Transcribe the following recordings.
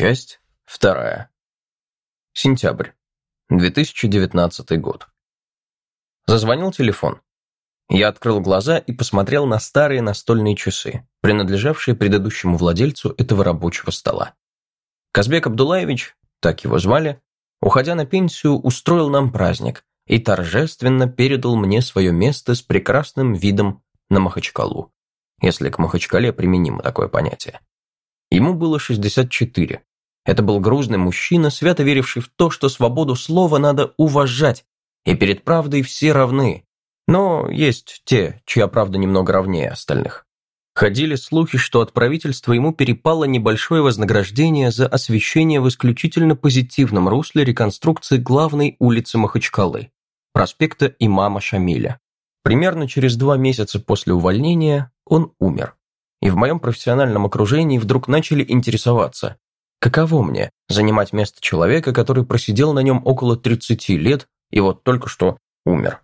Часть вторая. Сентябрь. 2019 год. Зазвонил телефон. Я открыл глаза и посмотрел на старые настольные часы, принадлежавшие предыдущему владельцу этого рабочего стола. Казбек Абдулаевич, так его звали, уходя на пенсию, устроил нам праздник и торжественно передал мне свое место с прекрасным видом на Махачкалу, если к Махачкале применимо такое понятие. Ему было 64. Это был грузный мужчина, свято веривший в то, что свободу слова надо уважать, и перед правдой все равны. Но есть те, чья правда немного ровнее остальных. Ходили слухи, что от правительства ему перепало небольшое вознаграждение за освещение в исключительно позитивном русле реконструкции главной улицы Махачкалы, проспекта имама Шамиля. Примерно через два месяца после увольнения он умер и в моем профессиональном окружении вдруг начали интересоваться, каково мне занимать место человека, который просидел на нем около 30 лет и вот только что умер.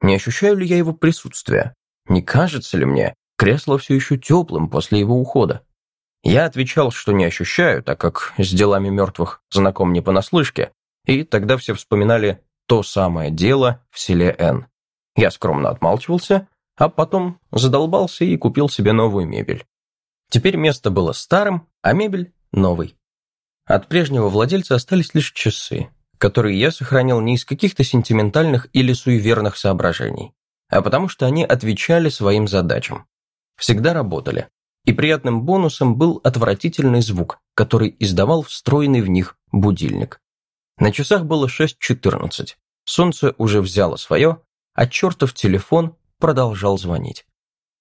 Не ощущаю ли я его присутствия? Не кажется ли мне кресло все еще теплым после его ухода? Я отвечал, что не ощущаю, так как с делами мертвых знаком не понаслышке, и тогда все вспоминали то самое дело в селе Н. Я скромно отмалчивался, а потом задолбался и купил себе новую мебель. Теперь место было старым, а мебель – новой. От прежнего владельца остались лишь часы, которые я сохранил не из каких-то сентиментальных или суеверных соображений, а потому что они отвечали своим задачам. Всегда работали. И приятным бонусом был отвратительный звук, который издавал встроенный в них будильник. На часах было 6.14. Солнце уже взяло свое, а чертов телефон продолжал звонить.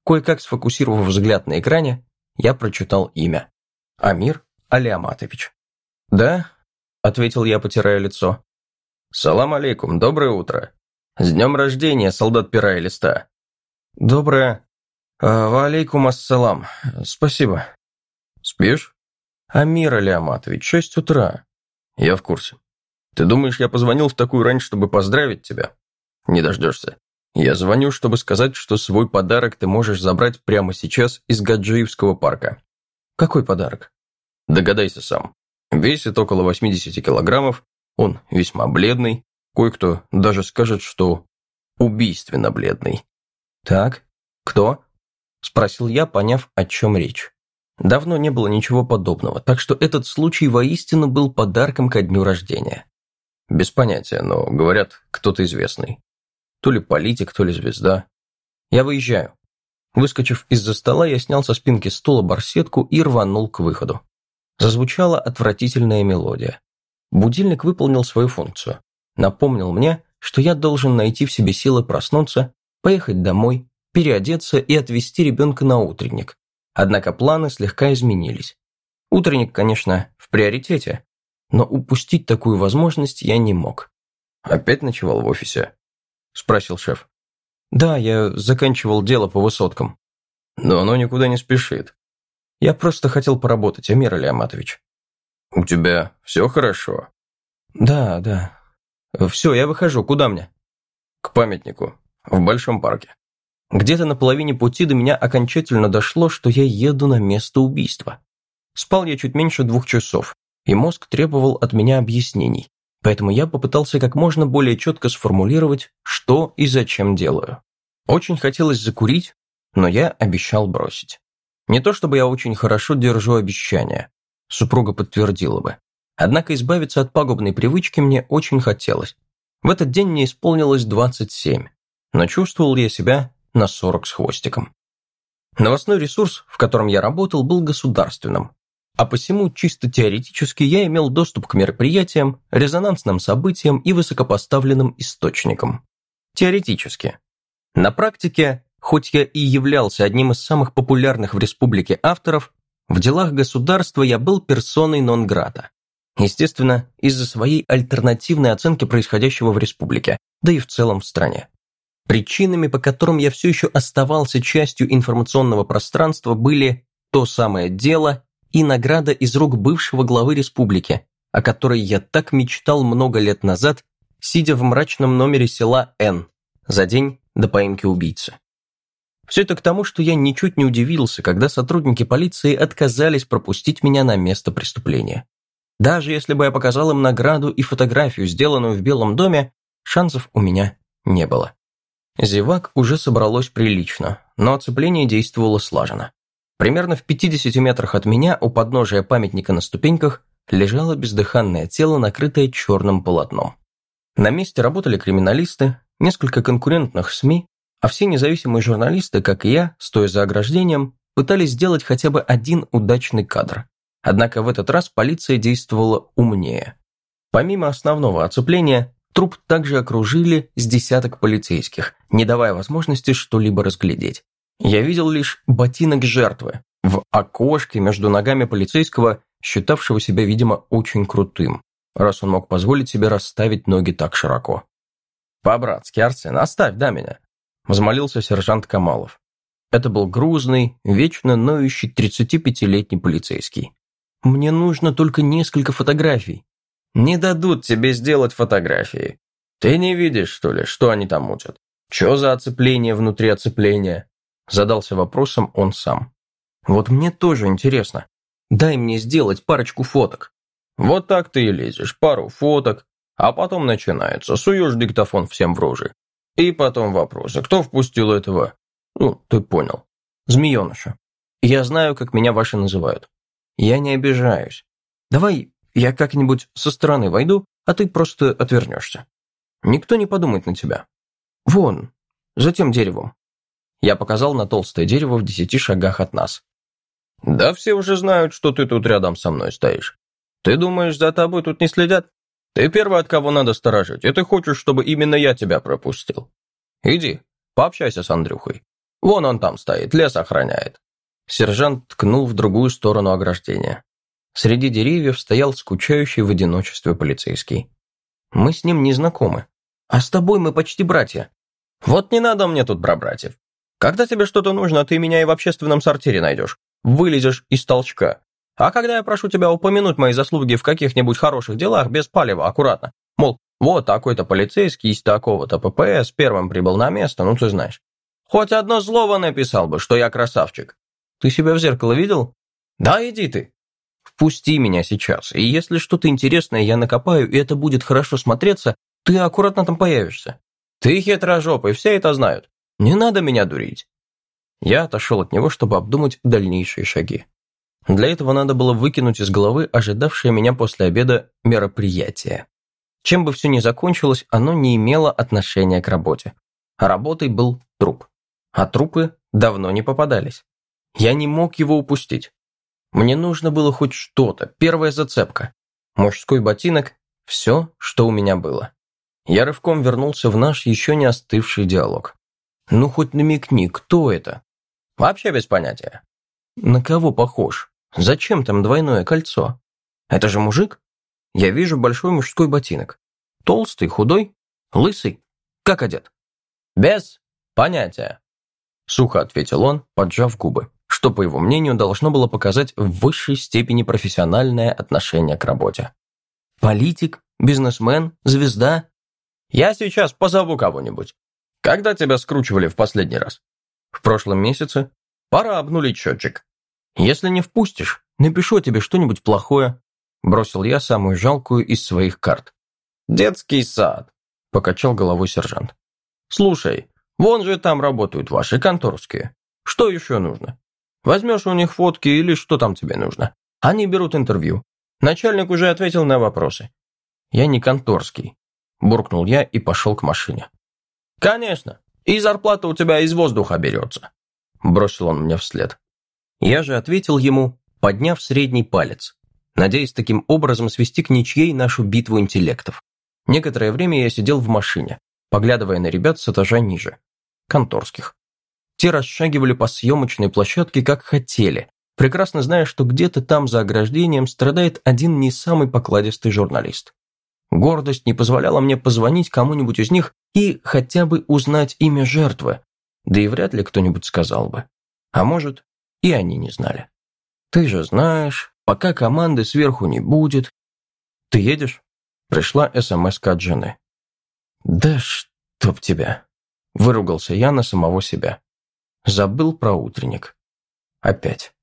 Кое-как сфокусировав взгляд на экране, я прочитал имя. Амир Алиаматович. «Да?» – ответил я, потирая лицо. «Салам алейкум, доброе утро. С днем рождения, солдат пера и листа». «Доброе. А, ва алейкум ассалам. Спасибо». «Спишь?» «Амир Алиаматович, шесть утра». «Я в курсе. Ты думаешь, я позвонил в такую рань, чтобы поздравить тебя? Не дождешься. Я звоню, чтобы сказать, что свой подарок ты можешь забрать прямо сейчас из Гаджиевского парка. Какой подарок? Догадайся сам. Весит около 80 килограммов, он весьма бледный, кое-кто даже скажет, что убийственно бледный. Так, кто? Спросил я, поняв, о чем речь. Давно не было ничего подобного, так что этот случай воистину был подарком ко дню рождения. Без понятия, но, говорят, кто-то известный. То ли политик, то ли звезда. Я выезжаю. Выскочив из-за стола, я снял со спинки стула барсетку и рванул к выходу. Зазвучала отвратительная мелодия. Будильник выполнил свою функцию. Напомнил мне, что я должен найти в себе силы проснуться, поехать домой, переодеться и отвезти ребенка на утренник. Однако планы слегка изменились. Утренник, конечно, в приоритете, но упустить такую возможность я не мог. Опять ночевал в офисе. – спросил шеф. «Да, я заканчивал дело по высоткам». «Но оно никуда не спешит». «Я просто хотел поработать, Амир Алиаматович». «У тебя все хорошо?» «Да, да. Все, я выхожу. Куда мне?» «К памятнику. В Большом парке». Где-то на половине пути до меня окончательно дошло, что я еду на место убийства. Спал я чуть меньше двух часов, и мозг требовал от меня объяснений поэтому я попытался как можно более четко сформулировать, что и зачем делаю. Очень хотелось закурить, но я обещал бросить. Не то чтобы я очень хорошо держу обещания, супруга подтвердила бы. Однако избавиться от пагубной привычки мне очень хотелось. В этот день мне исполнилось 27, но чувствовал я себя на 40 с хвостиком. Новостной ресурс, в котором я работал, был государственным, а посему чисто теоретически я имел доступ к мероприятиям, резонансным событиям и высокопоставленным источникам. Теоретически. На практике, хоть я и являлся одним из самых популярных в республике авторов, в делах государства я был персоной нон-грата. Естественно, из-за своей альтернативной оценки происходящего в республике, да и в целом в стране. Причинами, по которым я все еще оставался частью информационного пространства, были то самое дело и награда из рук бывшего главы республики, о которой я так мечтал много лет назад, сидя в мрачном номере села Н за день до поимки убийцы. Все это к тому, что я ничуть не удивился, когда сотрудники полиции отказались пропустить меня на место преступления. Даже если бы я показал им награду и фотографию, сделанную в Белом доме, шансов у меня не было. Зевак уже собралось прилично, но оцепление действовало слаженно. Примерно в 50 метрах от меня, у подножия памятника на ступеньках, лежало бездыханное тело, накрытое черным полотном. На месте работали криминалисты, несколько конкурентных СМИ, а все независимые журналисты, как и я, стоя за ограждением, пытались сделать хотя бы один удачный кадр. Однако в этот раз полиция действовала умнее. Помимо основного оцепления, труп также окружили с десяток полицейских, не давая возможности что-либо разглядеть. Я видел лишь ботинок жертвы в окошке между ногами полицейского, считавшего себя, видимо, очень крутым, раз он мог позволить себе расставить ноги так широко. «По-братски, Арсен, оставь, да, меня!» – взмолился сержант Камалов. Это был грузный, вечно ноющий 35-летний полицейский. «Мне нужно только несколько фотографий». «Не дадут тебе сделать фотографии. Ты не видишь, что ли, что они там мутят? Че за оцепление внутри оцепления?» Задался вопросом он сам. «Вот мне тоже интересно. Дай мне сделать парочку фоток». «Вот так ты и лезешь, пару фоток, а потом начинается, суешь диктофон всем в рожи. И потом вопросы, кто впустил этого? Ну, ты понял. Змееныша. Я знаю, как меня ваши называют. Я не обижаюсь. Давай я как-нибудь со стороны войду, а ты просто отвернешься. Никто не подумает на тебя. Вон, за тем деревом. Я показал на толстое дерево в десяти шагах от нас. Да все уже знают, что ты тут рядом со мной стоишь. Ты думаешь, за тобой тут не следят? Ты первый, от кого надо сторожить, и ты хочешь, чтобы именно я тебя пропустил. Иди, пообщайся с Андрюхой. Вон он там стоит, лес охраняет. Сержант ткнул в другую сторону ограждения. Среди деревьев стоял скучающий в одиночестве полицейский. Мы с ним не знакомы. А с тобой мы почти братья. Вот не надо мне тут про братьев. Когда тебе что-то нужно, ты меня и в общественном сортире найдешь. Вылезешь из толчка. А когда я прошу тебя упомянуть мои заслуги в каких-нибудь хороших делах, без палева, аккуратно. Мол, вот такой-то полицейский из такого-то ППС первым прибыл на место, ну ты знаешь. Хоть одно слово написал бы, что я красавчик. Ты себя в зеркало видел? Да иди ты. Впусти меня сейчас, и если что-то интересное я накопаю, и это будет хорошо смотреться, ты аккуратно там появишься. Ты хитрожопый, все это знают. Не надо меня дурить. Я отошел от него, чтобы обдумать дальнейшие шаги. Для этого надо было выкинуть из головы ожидавшее меня после обеда мероприятие. Чем бы все ни закончилось, оно не имело отношения к работе. Работой был труп. А трупы давно не попадались. Я не мог его упустить. Мне нужно было хоть что-то, первая зацепка. Мужской ботинок – все, что у меня было. Я рывком вернулся в наш еще не остывший диалог. Ну хоть намекни, кто это? Вообще без понятия. На кого похож? Зачем там двойное кольцо? Это же мужик? Я вижу большой мужской ботинок. Толстый, худой, лысый. Как одет? Без понятия. Сухо ответил он, поджав губы, что, по его мнению, должно было показать в высшей степени профессиональное отношение к работе. Политик, бизнесмен, звезда. Я сейчас позову кого-нибудь. Когда тебя скручивали в последний раз? В прошлом месяце. Пора обнулить счетчик. «Если не впустишь, напишу тебе что-нибудь плохое», бросил я самую жалкую из своих карт. «Детский сад», – покачал головой сержант. «Слушай, вон же там работают ваши конторские. Что еще нужно? Возьмешь у них фотки или что там тебе нужно? Они берут интервью. Начальник уже ответил на вопросы. Я не конторский», – буркнул я и пошел к машине. «Конечно, и зарплата у тебя из воздуха берется», – бросил он мне вслед. Я же ответил ему, подняв средний палец, надеясь таким образом свести к ничьей нашу битву интеллектов. Некоторое время я сидел в машине, поглядывая на ребят с этажа ниже, конторских. Те расшагивали по съемочной площадке как хотели, прекрасно зная, что где-то там за ограждением страдает один не самый покладистый журналист. Гордость не позволяла мне позвонить кому-нибудь из них и хотя бы узнать имя жертвы, да и вряд ли кто-нибудь сказал бы. А может, и они не знали. «Ты же знаешь, пока команды сверху не будет...» «Ты едешь?» Пришла смс от жены. «Да чтоб тебя!» Выругался я на самого себя. Забыл про утренник. Опять.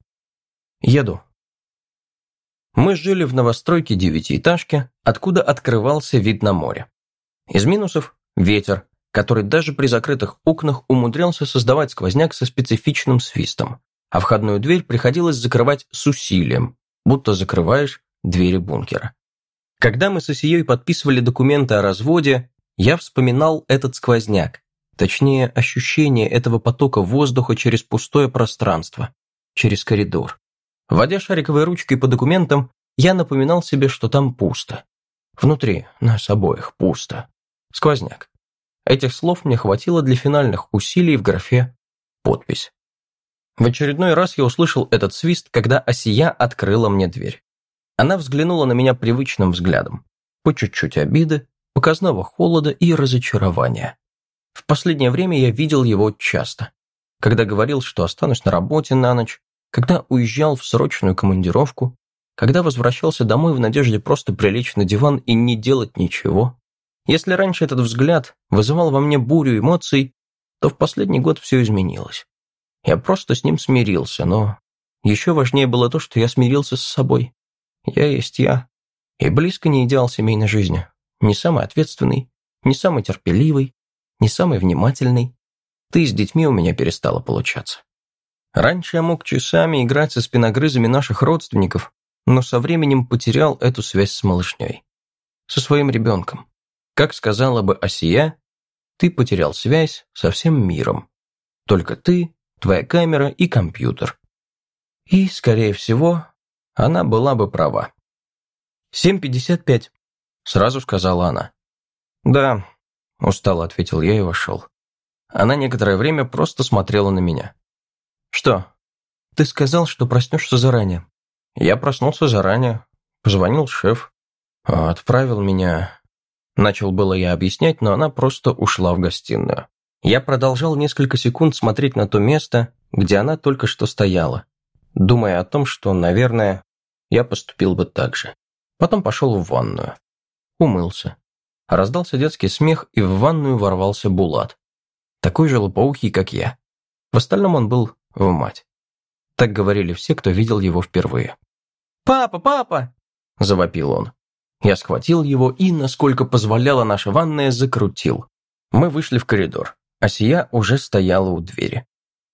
«Еду», Мы жили в новостройке девятиэтажки, откуда открывался вид на море. Из минусов – ветер, который даже при закрытых окнах умудрялся создавать сквозняк со специфичным свистом, а входную дверь приходилось закрывать с усилием, будто закрываешь двери бункера. Когда мы с Осией подписывали документы о разводе, я вспоминал этот сквозняк, точнее ощущение этого потока воздуха через пустое пространство, через коридор. Водя шариковой ручкой по документам, я напоминал себе, что там пусто. Внутри нас обоих пусто. Сквозняк. Этих слов мне хватило для финальных усилий в графе «Подпись». В очередной раз я услышал этот свист, когда Осия открыла мне дверь. Она взглянула на меня привычным взглядом. По чуть-чуть обиды, показного холода и разочарования. В последнее время я видел его часто. Когда говорил, что останусь на работе на ночь, когда уезжал в срочную командировку, когда возвращался домой в надежде просто прилечь на диван и не делать ничего. Если раньше этот взгляд вызывал во мне бурю эмоций, то в последний год все изменилось. Я просто с ним смирился, но еще важнее было то, что я смирился с собой. Я есть я, и близко не идеал семейной жизни. Не самый ответственный, не самый терпеливый, не самый внимательный. Ты с детьми у меня перестала получаться. Раньше я мог часами играть со спиногрызами наших родственников, но со временем потерял эту связь с малышней. Со своим ребенком. Как сказала бы Осия, ты потерял связь со всем миром. Только ты, твоя камера и компьютер. И, скорее всего, она была бы права. «7.55», — сразу сказала она. «Да», — устало ответил я и вошел. Она некоторое время просто смотрела на меня. «Что? Ты сказал, что проснешься заранее». Я проснулся заранее, позвонил шеф, отправил меня Начал было я объяснять, но она просто ушла в гостиную. Я продолжал несколько секунд смотреть на то место, где она только что стояла, думая о том, что, наверное, я поступил бы так же. Потом пошел в ванную. Умылся. Раздался детский смех, и в ванную ворвался Булат. Такой же лопоухий, как я. В остальном он был в мать. Так говорили все, кто видел его впервые. «Папа, папа!» – завопил он. Я схватил его и, насколько позволяла наша ванная, закрутил. Мы вышли в коридор. А Сия уже стояла у двери.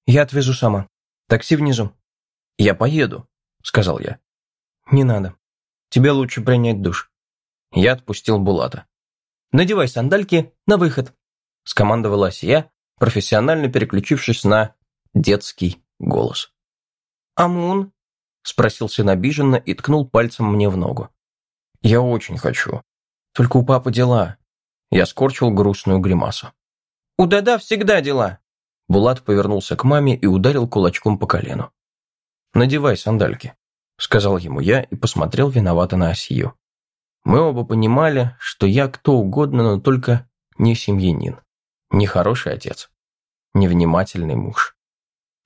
«Я отвезу сама. Такси внизу». «Я поеду», — сказал я. «Не надо. Тебе лучше принять душ». Я отпустил Булата. «Надевай сандальки, на выход», — скомандовала Сия, профессионально переключившись на детский голос. «Амун?» — спросил сын обиженно и ткнул пальцем мне в ногу. Я очень хочу. Только у папы дела. Я скорчил грустную гримасу. У Дада всегда дела. Булат повернулся к маме и ударил кулачком по колену. «Надевай сандальки», — сказал ему я и посмотрел виновато на Осию. Мы оба понимали, что я кто угодно, но только не семьянин, не хороший отец, невнимательный муж.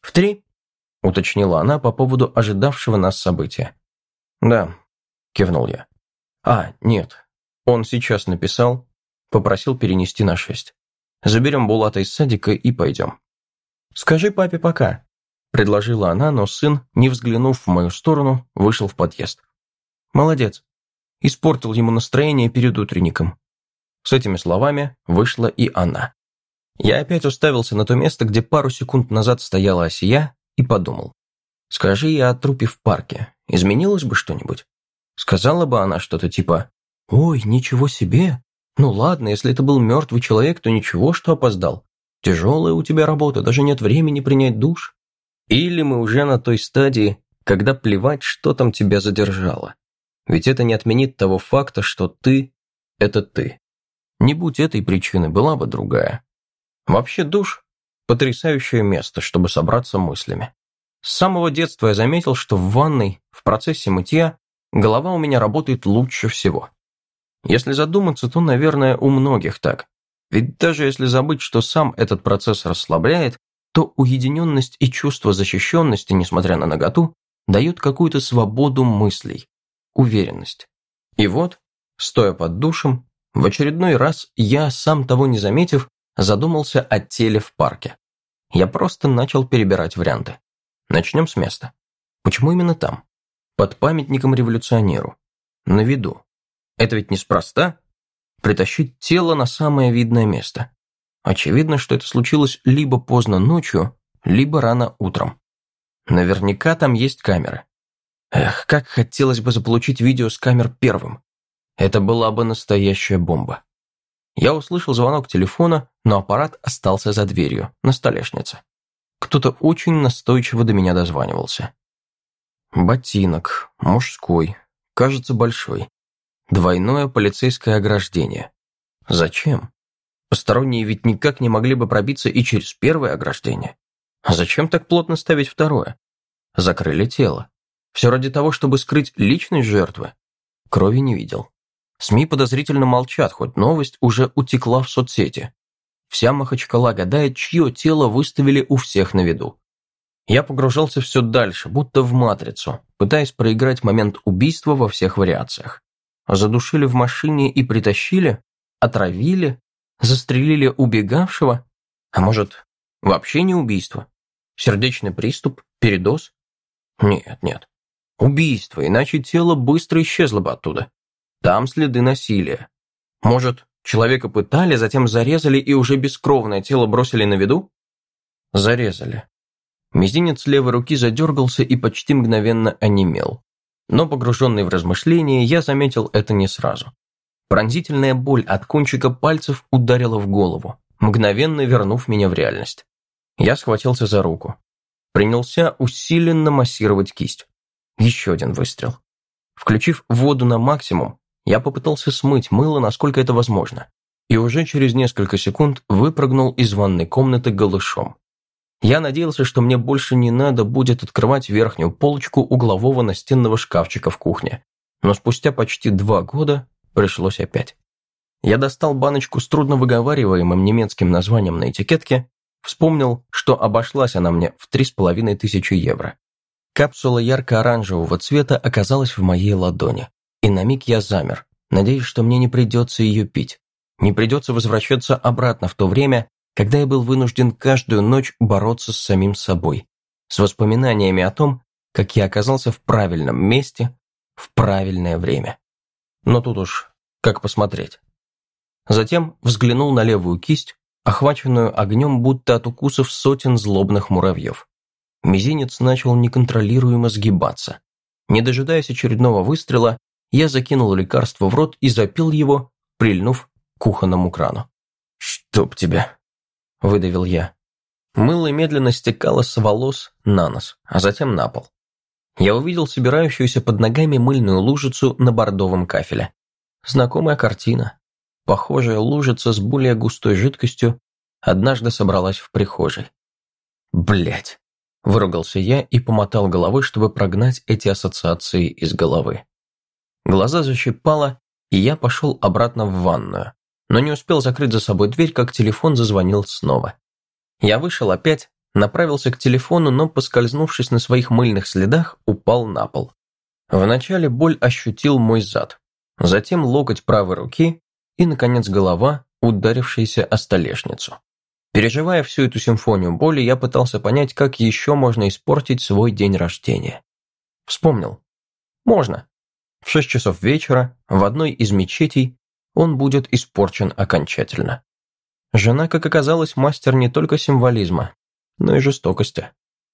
«В три?» — уточнила она по поводу ожидавшего нас события. «Да», — кивнул я. А, нет. Он сейчас написал, попросил перенести на шесть. Заберем Булата из садика и пойдем. Скажи папе пока, предложила она, но сын, не взглянув в мою сторону, вышел в подъезд. Молодец. Испортил ему настроение перед утренником. С этими словами вышла и она. Я опять уставился на то место, где пару секунд назад стояла Осия, и подумал. Скажи я о трупе в парке, изменилось бы что-нибудь? Сказала бы она что-то типа «Ой, ничего себе! Ну ладно, если это был мертвый человек, то ничего, что опоздал. Тяжелая у тебя работа, даже нет времени принять душ». Или мы уже на той стадии, когда плевать, что там тебя задержало. Ведь это не отменит того факта, что ты – это ты. Не будь этой причины, была бы другая. Вообще душ – потрясающее место, чтобы собраться мыслями. С самого детства я заметил, что в ванной, в процессе мытья, Голова у меня работает лучше всего. Если задуматься, то, наверное, у многих так. Ведь даже если забыть, что сам этот процесс расслабляет, то уединенность и чувство защищенности, несмотря на наготу, дают какую-то свободу мыслей, уверенность. И вот, стоя под душем, в очередной раз я, сам того не заметив, задумался о теле в парке. Я просто начал перебирать варианты. Начнем с места. Почему именно там? Под памятником революционеру. На виду. Это ведь неспроста. Притащить тело на самое видное место. Очевидно, что это случилось либо поздно ночью, либо рано утром. Наверняка там есть камеры. Эх, как хотелось бы заполучить видео с камер первым. Это была бы настоящая бомба. Я услышал звонок телефона, но аппарат остался за дверью, на столешнице. Кто-то очень настойчиво до меня дозванивался. Ботинок, мужской, кажется, большой. Двойное полицейское ограждение. Зачем? Посторонние ведь никак не могли бы пробиться и через первое ограждение. А зачем так плотно ставить второе? Закрыли тело. Все ради того, чтобы скрыть личность жертвы. Крови не видел. СМИ подозрительно молчат, хоть новость уже утекла в соцсети. Вся Махачкала гадает, чье тело выставили у всех на виду. Я погружался все дальше, будто в матрицу, пытаясь проиграть момент убийства во всех вариациях. Задушили в машине и притащили? Отравили? Застрелили убегавшего? А может, вообще не убийство? Сердечный приступ? Передоз? Нет, нет. Убийство, иначе тело быстро исчезло бы оттуда. Там следы насилия. Может, человека пытали, затем зарезали и уже бескровное тело бросили на виду? Зарезали. Мизинец левой руки задергался и почти мгновенно онемел. Но погруженный в размышления, я заметил это не сразу. Пронзительная боль от кончика пальцев ударила в голову, мгновенно вернув меня в реальность. Я схватился за руку. Принялся усиленно массировать кисть. Еще один выстрел. Включив воду на максимум, я попытался смыть мыло, насколько это возможно, и уже через несколько секунд выпрыгнул из ванной комнаты голышом. Я надеялся, что мне больше не надо будет открывать верхнюю полочку углового настенного шкафчика в кухне, но спустя почти два года пришлось опять. Я достал баночку с трудновыговариваемым немецким названием на этикетке, вспомнил, что обошлась она мне в три с половиной тысячи евро. Капсула ярко-оранжевого цвета оказалась в моей ладони, и на миг я замер, надеясь, что мне не придется ее пить, не придется возвращаться обратно в то время, когда я был вынужден каждую ночь бороться с самим собой, с воспоминаниями о том, как я оказался в правильном месте в правильное время. Но тут уж как посмотреть. Затем взглянул на левую кисть, охваченную огнем будто от укусов сотен злобных муравьев. Мизинец начал неконтролируемо сгибаться. Не дожидаясь очередного выстрела, я закинул лекарство в рот и запил его, прильнув к кухонному крану. «Чтоб тебя!» – выдавил я. Мыло медленно стекало с волос на нос, а затем на пол я увидел собирающуюся под ногами мыльную лужицу на бордовом кафеле. Знакомая картина. Похожая лужица с более густой жидкостью однажды собралась в прихожей. Блять! Выругался я и помотал головой, чтобы прогнать эти ассоциации из головы. Глаза защипало, и я пошел обратно в ванную, но не успел закрыть за собой дверь, как телефон зазвонил снова. Я вышел опять, направился к телефону, но, поскользнувшись на своих мыльных следах, упал на пол. Вначале боль ощутил мой зад, затем локоть правой руки и, наконец, голова, ударившаяся о столешницу. Переживая всю эту симфонию боли, я пытался понять, как еще можно испортить свой день рождения. Вспомнил. Можно. В шесть часов вечера в одной из мечетей он будет испорчен окончательно. Жена, как оказалось, мастер не только символизма, но и жестокости.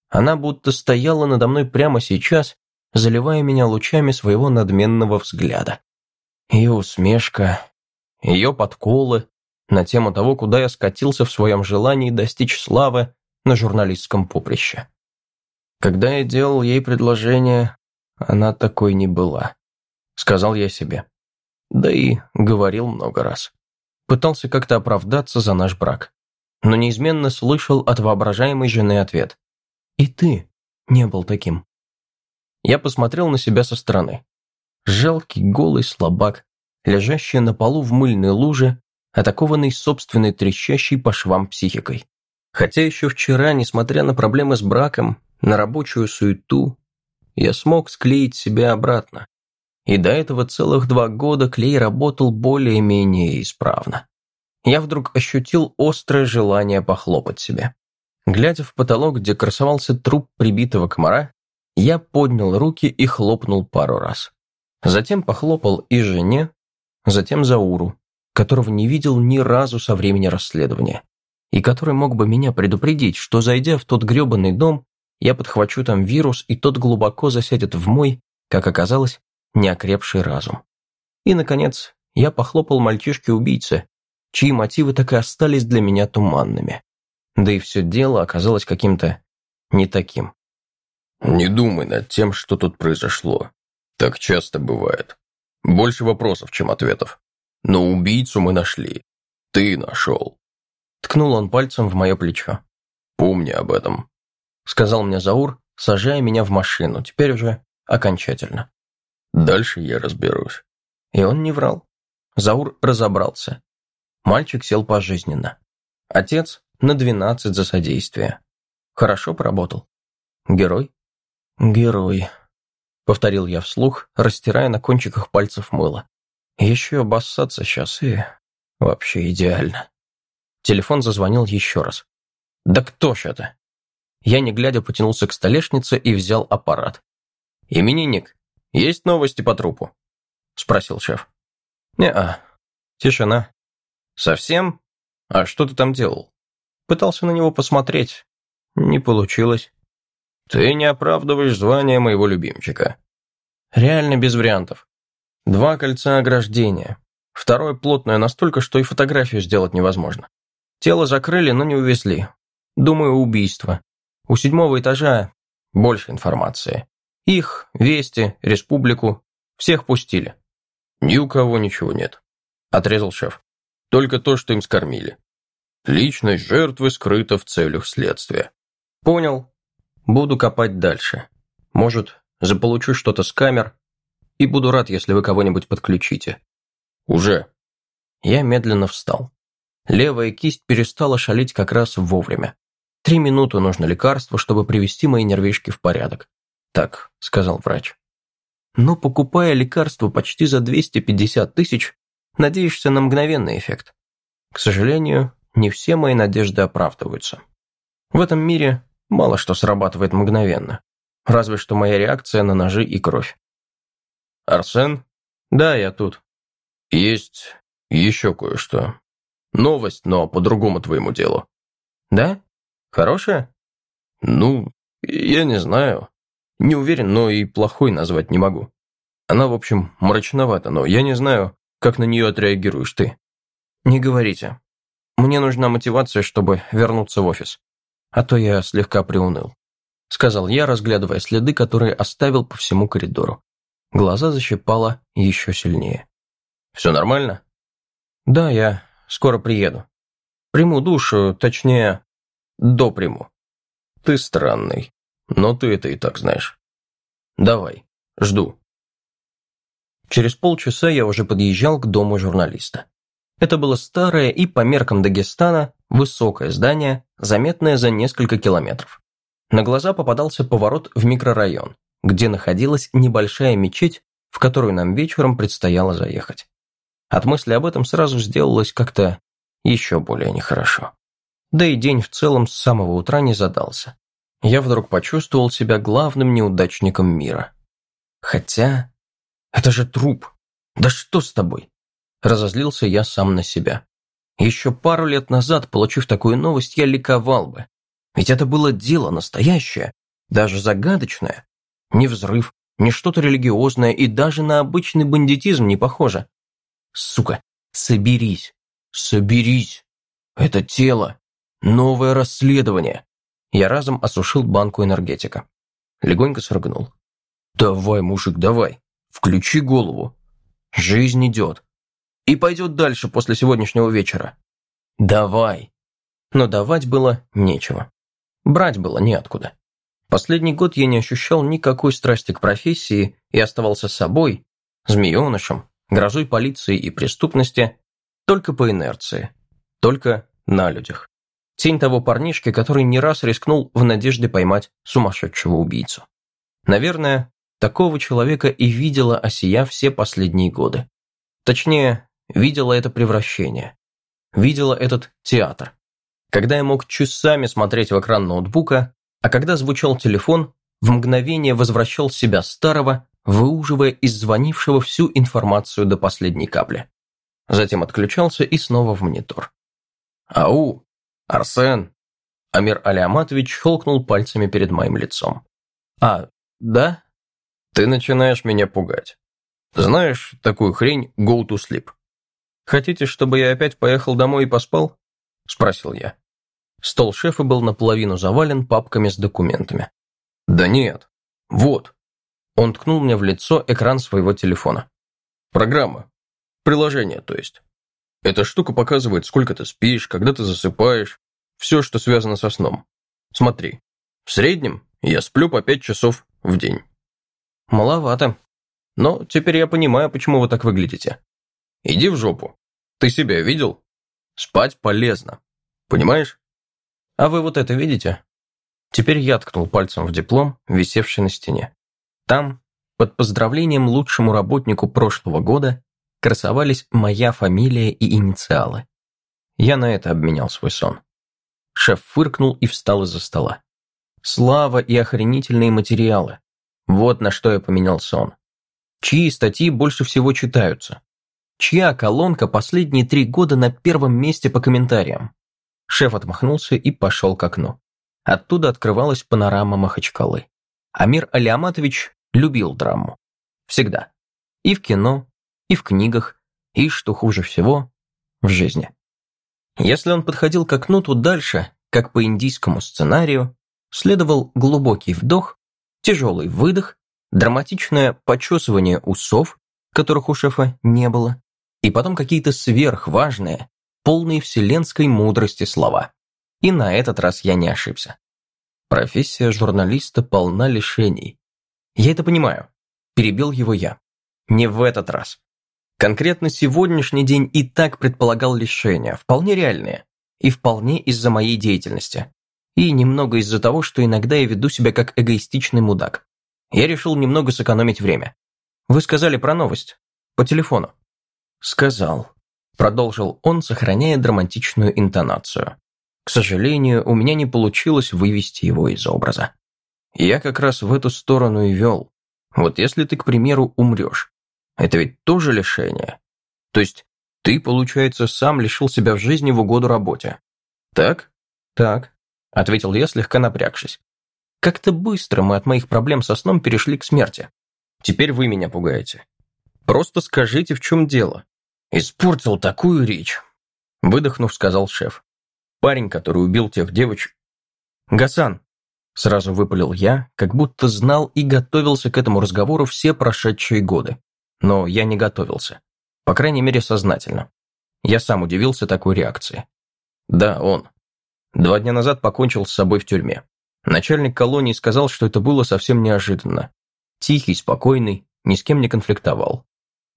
Она будто стояла надо мной прямо сейчас, заливая меня лучами своего надменного взгляда. Ее усмешка, ее подколы на тему того, куда я скатился в своем желании достичь славы на журналистском поприще. Когда я делал ей предложение, она такой не была, сказал я себе. Да и говорил много раз. Пытался как-то оправдаться за наш брак но неизменно слышал от воображаемой жены ответ. «И ты не был таким». Я посмотрел на себя со стороны. Жалкий голый слабак, лежащий на полу в мыльной луже, атакованный собственной трещащей по швам психикой. Хотя еще вчера, несмотря на проблемы с браком, на рабочую суету, я смог склеить себя обратно. И до этого целых два года клей работал более-менее исправно я вдруг ощутил острое желание похлопать себя. Глядя в потолок, где красовался труп прибитого комара, Я поднял руки и хлопнул пару раз. Затем похлопал и жене, затем Зауру, которого не видел ни разу со времени расследования, и который мог бы меня предупредить, что, зайдя в тот грёбаный дом, я подхвачу там вирус, и тот глубоко засядет в мой, как оказалось, неокрепший разум. И, наконец, я похлопал мальчишке-убийце, чьи мотивы так и остались для меня туманными. Да и все дело оказалось каким-то не таким. «Не думай над тем, что тут произошло. Так часто бывает. Больше вопросов, чем ответов. Но убийцу мы нашли. Ты нашел». Ткнул он пальцем в мое плечо. «Помни об этом», — сказал мне Заур, сажая меня в машину, теперь уже окончательно. «Дальше я разберусь». И он не врал. Заур разобрался. Мальчик сел пожизненно. Отец на двенадцать за содействие. Хорошо поработал. Герой? Герой. Повторил я вслух, растирая на кончиках пальцев мыло. Еще обоссаться сейчас и... Вообще идеально. Телефон зазвонил еще раз. «Да кто ж это?» Я, не глядя, потянулся к столешнице и взял аппарат. «Именинник, есть новости по трупу?» Спросил шеф. «Не-а. Тишина. Совсем? А что ты там делал?» Пытался на него посмотреть. Не получилось. Ты не оправдываешь звание моего любимчика. Реально без вариантов. Два кольца ограждения. Второе плотное настолько, что и фотографию сделать невозможно. Тело закрыли, но не увезли. Думаю, убийство. У седьмого этажа больше информации. Их, Вести, Республику, всех пустили. Ни у кого ничего нет, отрезал шеф. Только то, что им скормили. Личность жертвы скрыта в целях следствия. Понял. Буду копать дальше. Может, заполучу что-то с камер. И буду рад, если вы кого-нибудь подключите. Уже. Я медленно встал. Левая кисть перестала шалить как раз вовремя. Три минуты нужно лекарство, чтобы привести мои нервишки в порядок. Так, сказал врач. Но покупая лекарство почти за 250 тысяч, надеешься на мгновенный эффект. К сожалению, не все мои надежды оправдываются. В этом мире мало что срабатывает мгновенно. Разве что моя реакция на ножи и кровь. «Арсен?» «Да, я тут». «Есть еще кое-что. Новость, но по другому твоему делу». «Да? Хорошая?» «Ну, я не знаю. Не уверен, но и плохой назвать не могу. Она, в общем, мрачновата, но я не знаю, как на нее отреагируешь ты». «Не говорите. Мне нужна мотивация, чтобы вернуться в офис. А то я слегка приуныл», — сказал я, разглядывая следы, которые оставил по всему коридору. Глаза защипало еще сильнее. «Все нормально?» «Да, я скоро приеду. Приму душу, точнее, доприму». «Ты странный, но ты это и так знаешь. Давай, жду». Через полчаса я уже подъезжал к дому журналиста. Это было старое и, по меркам Дагестана, высокое здание, заметное за несколько километров. На глаза попадался поворот в микрорайон, где находилась небольшая мечеть, в которую нам вечером предстояло заехать. От мысли об этом сразу сделалось как-то еще более нехорошо. Да и день в целом с самого утра не задался. Я вдруг почувствовал себя главным неудачником мира. Хотя... Это же труп. Да что с тобой? Разозлился я сам на себя. Еще пару лет назад, получив такую новость, я ликовал бы. Ведь это было дело настоящее, даже загадочное. Не взрыв, не что-то религиозное и даже на обычный бандитизм не похоже. Сука, соберись, соберись. Это тело. Новое расследование. Я разом осушил банку энергетика. Легонько срыгнул. Давай, мужик, давай. Включи голову. Жизнь идет и пойдет дальше после сегодняшнего вечера. Давай. Но давать было нечего. Брать было неоткуда. Последний год я не ощущал никакой страсти к профессии и оставался собой, змеенышем, грозой полиции и преступности, только по инерции, только на людях. Тень того парнишки, который не раз рискнул в надежде поймать сумасшедшего убийцу. Наверное, такого человека и видела Осия все последние годы. Точнее, видела это превращение. Видела этот театр. Когда я мог часами смотреть в экран ноутбука, а когда звучал телефон, в мгновение возвращал себя старого, выуживая из звонившего всю информацию до последней капли. Затем отключался и снова в монитор. «Ау! Арсен!» Амир Алиаматович щелкнул пальцами перед моим лицом. «А, да?» «Ты начинаешь меня пугать. Знаешь такую хрень go to sleep?» «Хотите, чтобы я опять поехал домой и поспал?» Спросил я. Стол шефа был наполовину завален папками с документами. «Да нет. Вот». Он ткнул мне в лицо экран своего телефона. «Программа. Приложение, то есть. Эта штука показывает, сколько ты спишь, когда ты засыпаешь, все, что связано со сном. Смотри, в среднем я сплю по пять часов в день». «Маловато. Но теперь я понимаю, почему вы так выглядите». «Иди в жопу. Ты себя видел? Спать полезно. Понимаешь?» «А вы вот это видите?» Теперь я ткнул пальцем в диплом, висевший на стене. Там, под поздравлением лучшему работнику прошлого года, красовались моя фамилия и инициалы. Я на это обменял свой сон. Шеф фыркнул и встал из-за стола. Слава и охренительные материалы. Вот на что я поменял сон. Чьи статьи больше всего читаются? Чья колонка последние три года на первом месте по комментариям? Шеф отмахнулся и пошел к окну. Оттуда открывалась панорама Махачкалы. Амир Алиаматович любил драму. Всегда. И в кино, и в книгах, и, что хуже всего, в жизни. Если он подходил к окну, то дальше, как по индийскому сценарию, следовал глубокий вдох, тяжелый выдох, драматичное почесывание усов, которых у шефа не было, и потом какие-то сверхважные, полные вселенской мудрости слова. И на этот раз я не ошибся. Профессия журналиста полна лишений. Я это понимаю. Перебил его я. Не в этот раз. Конкретно сегодняшний день и так предполагал лишения, вполне реальные. И вполне из-за моей деятельности. И немного из-за того, что иногда я веду себя как эгоистичный мудак. Я решил немного сэкономить время. Вы сказали про новость. По телефону. Сказал. Продолжил он, сохраняя драматичную интонацию. К сожалению, у меня не получилось вывести его из образа. Я как раз в эту сторону и вел. Вот если ты, к примеру, умрешь, это ведь тоже лишение. То есть ты, получается, сам лишил себя в жизни в угоду работе. Так? Так, ответил я, слегка напрягшись. Как-то быстро мы от моих проблем со сном перешли к смерти. Теперь вы меня пугаете. Просто скажите, в чем дело. Испортил такую речь. Выдохнув, сказал шеф. Парень, который убил тех девочек. Гасан, сразу выпалил я, как будто знал и готовился к этому разговору все прошедшие годы. Но я не готовился. По крайней мере, сознательно. Я сам удивился такой реакции. Да, он. Два дня назад покончил с собой в тюрьме. Начальник колонии сказал, что это было совсем неожиданно. Тихий, спокойный, ни с кем не конфликтовал.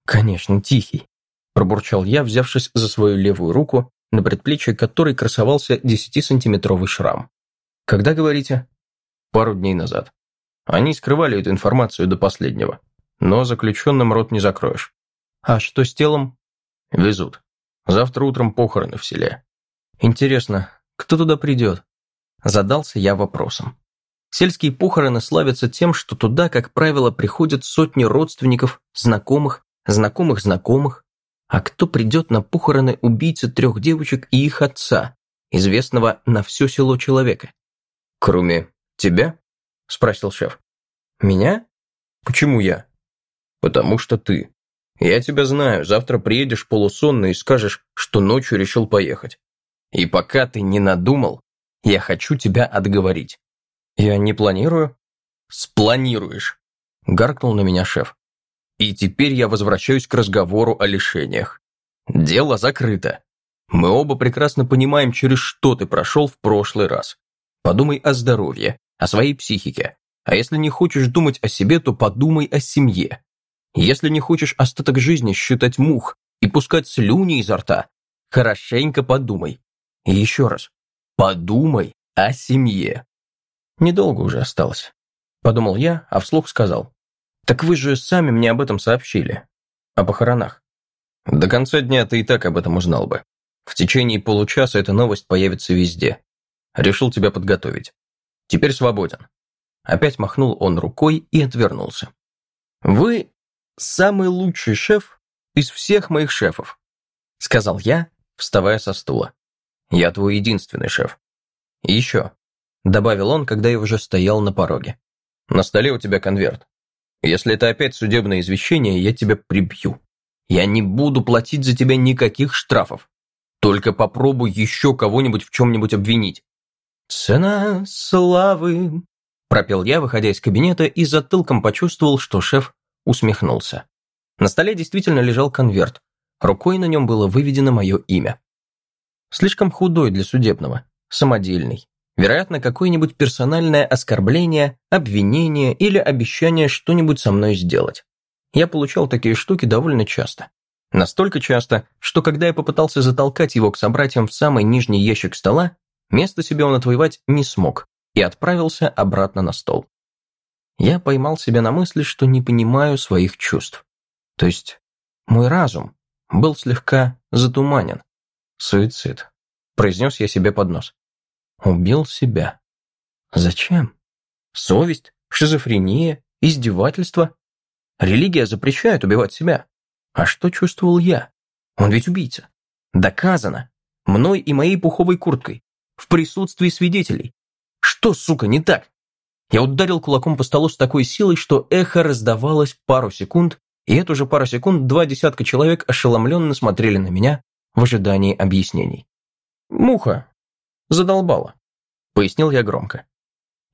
Конечно, тихий. Пробурчал я, взявшись за свою левую руку на предплечье которой красовался 10-сантиметровый шрам. «Когда, говорите?» «Пару дней назад. Они скрывали эту информацию до последнего. Но заключенным рот не закроешь». «А что с телом?» «Везут. Завтра утром похороны в селе». «Интересно, кто туда придет?» Задался я вопросом. Сельские похороны славятся тем, что туда, как правило, приходят сотни родственников, знакомых, знакомых знакомых, а кто придет на похороны убийцы трех девочек и их отца, известного на все село человека? Кроме тебя? Спросил шеф. Меня? Почему я? Потому что ты. Я тебя знаю, завтра приедешь полусонный и скажешь, что ночью решил поехать. И пока ты не надумал, я хочу тебя отговорить. Я не планирую. Спланируешь. Гаркнул на меня шеф. И теперь я возвращаюсь к разговору о лишениях. Дело закрыто. Мы оба прекрасно понимаем, через что ты прошел в прошлый раз. Подумай о здоровье, о своей психике. А если не хочешь думать о себе, то подумай о семье. Если не хочешь остаток жизни считать мух и пускать слюни изо рта, хорошенько подумай. И еще раз, подумай о семье. Недолго уже осталось. Подумал я, а вслух сказал. Так вы же сами мне об этом сообщили. О похоронах. До конца дня ты и так об этом узнал бы. В течение получаса эта новость появится везде. Решил тебя подготовить. Теперь свободен. Опять махнул он рукой и отвернулся. «Вы самый лучший шеф из всех моих шефов», сказал я, вставая со стула. «Я твой единственный шеф. И еще», добавил он, когда я уже стоял на пороге. «На столе у тебя конверт. Если это опять судебное извещение, я тебя прибью. Я не буду платить за тебя никаких штрафов. Только попробуй еще кого-нибудь в чем-нибудь обвинить». «Цена славы», пропел я, выходя из кабинета, и затылком почувствовал, что шеф усмехнулся. На столе действительно лежал конверт. Рукой на нем было выведено мое имя. Слишком худой для судебного, самодельный. Вероятно, какое-нибудь персональное оскорбление, обвинение или обещание что-нибудь со мной сделать. Я получал такие штуки довольно часто. Настолько часто, что когда я попытался затолкать его к собратьям в самый нижний ящик стола, место себе он отвоевать не смог, и отправился обратно на стол. Я поймал себя на мысли, что не понимаю своих чувств. То есть мой разум был слегка затуманен. Суицид. Произнес я себе под нос. Убил себя. Зачем? Совесть, шизофрения, издевательство. Религия запрещает убивать себя. А что чувствовал я? Он ведь убийца. Доказано. Мной и моей пуховой курткой. В присутствии свидетелей. Что, сука, не так? Я ударил кулаком по столу с такой силой, что эхо раздавалось пару секунд, и эту же пару секунд два десятка человек ошеломленно смотрели на меня в ожидании объяснений. «Муха. Задолбала», — пояснил я громко.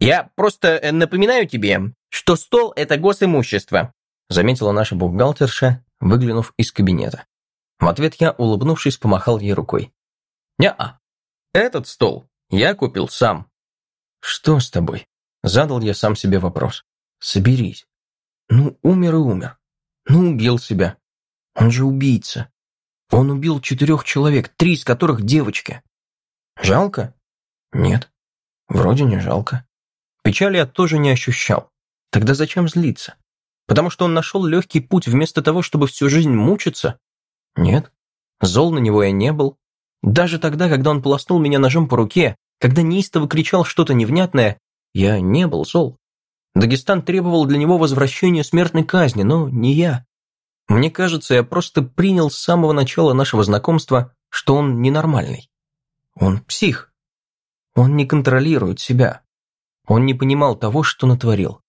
«Я просто э, напоминаю тебе, что стол — это госимущество», заметила наша бухгалтерша, выглянув из кабинета. В ответ я, улыбнувшись, помахал ей рукой. «Не-а. Этот стол я купил сам. «Что с тобой?» Задал я сам себе вопрос. «Соберись. Ну, умер и умер. Ну, убил себя. Он же убийца. Он убил четырех человек, три из которых девочки. Жалко? Нет. Вроде не жалко. Печали я тоже не ощущал. Тогда зачем злиться? Потому что он нашел легкий путь вместо того, чтобы всю жизнь мучиться? Нет. Зол на него я не был. Даже тогда, когда он полоснул меня ножом по руке, когда неистово кричал что-то невнятное, я не был зол. Дагестан требовал для него возвращения смертной казни, но не я. Мне кажется, я просто принял с самого начала нашего знакомства, что он ненормальный. Он псих. Он не контролирует себя. Он не понимал того, что натворил.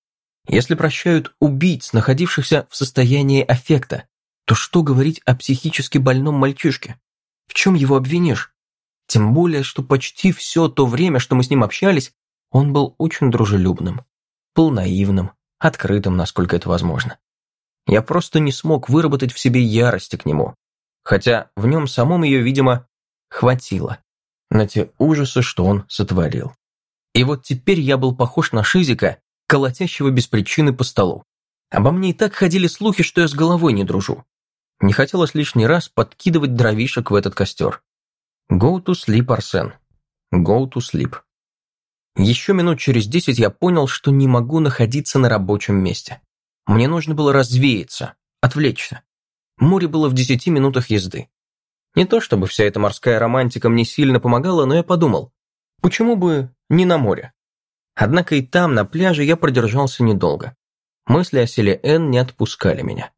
Если прощают убийц, находившихся в состоянии аффекта, то что говорить о психически больном мальчишке? В чем его обвинишь? Тем более, что почти все то время, что мы с ним общались, он был очень дружелюбным, был наивным, открытым, насколько это возможно. Я просто не смог выработать в себе ярости к нему, хотя в нем самом ее, видимо, хватило на те ужасы, что он сотворил. И вот теперь я был похож на Шизика, колотящего без причины по столу. Обо мне и так ходили слухи, что я с головой не дружу. Не хотелось лишний раз подкидывать дровишек в этот костер. Go to sleep, Арсен. Go to sleep. Еще минут через десять я понял, что не могу находиться на рабочем месте. Мне нужно было развеяться, отвлечься. Море было в десяти минутах езды. Не то чтобы вся эта морская романтика мне сильно помогала, но я подумал, почему бы не на море? Однако и там, на пляже, я продержался недолго. Мысли о селе Н не отпускали меня.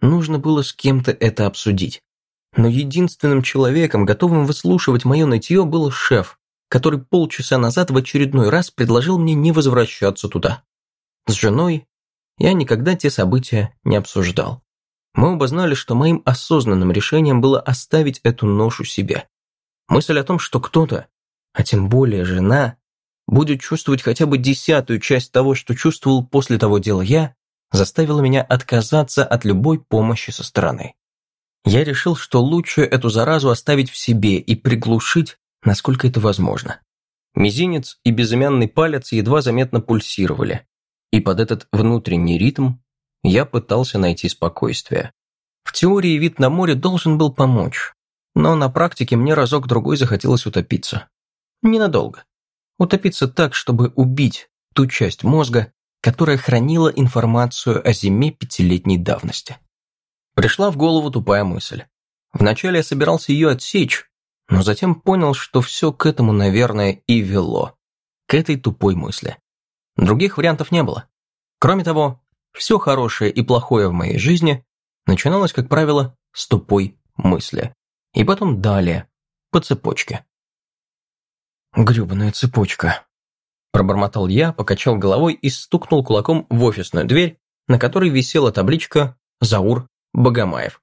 Нужно было с кем-то это обсудить. Но единственным человеком, готовым выслушивать мое нытье, был шеф, который полчаса назад в очередной раз предложил мне не возвращаться туда. С женой я никогда те события не обсуждал. Мы оба знали, что моим осознанным решением было оставить эту ношу себе. Мысль о том, что кто-то, а тем более жена, будет чувствовать хотя бы десятую часть того, что чувствовал после того дела я, заставила меня отказаться от любой помощи со стороны. Я решил, что лучше эту заразу оставить в себе и приглушить, насколько это возможно. Мизинец и безымянный палец едва заметно пульсировали, и под этот внутренний ритм я пытался найти спокойствие. В теории вид на море должен был помочь, но на практике мне разок-другой захотелось утопиться. Ненадолго. Утопиться так, чтобы убить ту часть мозга, которая хранила информацию о зиме пятилетней давности. Пришла в голову тупая мысль. Вначале я собирался ее отсечь, но затем понял, что все к этому, наверное, и вело. К этой тупой мысли. Других вариантов не было. Кроме того, все хорошее и плохое в моей жизни начиналось, как правило, с тупой мысли. И потом далее, по цепочке. «Гребаная цепочка», – пробормотал я, покачал головой и стукнул кулаком в офисную дверь, на которой висела табличка «Заур Богомаев».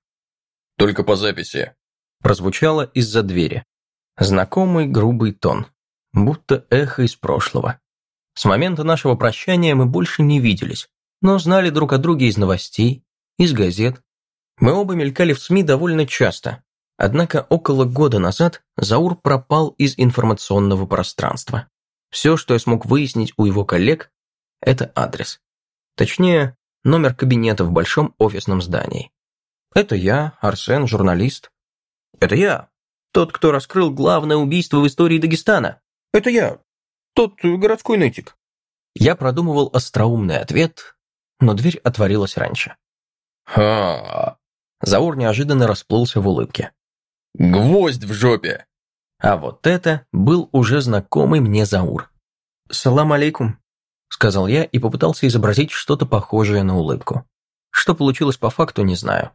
«Только по записи», – прозвучало из-за двери. Знакомый грубый тон, будто эхо из прошлого. С момента нашего прощания мы больше не виделись, но знали друг о друге из новостей, из газет. Мы оба мелькали в СМИ довольно часто. Однако около года назад Заур пропал из информационного пространства. Все, что я смог выяснить у его коллег, это адрес. Точнее, номер кабинета в большом офисном здании. Это я, Арсен, журналист. Это я, тот, кто раскрыл главное убийство в истории Дагестана. Это я, тот городской нытик. Я продумывал остроумный ответ, но дверь отворилась раньше. «Ха!» Заур неожиданно расплылся в улыбке. «Гвоздь в жопе!» А вот это был уже знакомый мне Заур. «Салам алейкум», — сказал я и попытался изобразить что-то похожее на улыбку. Что получилось по факту, не знаю.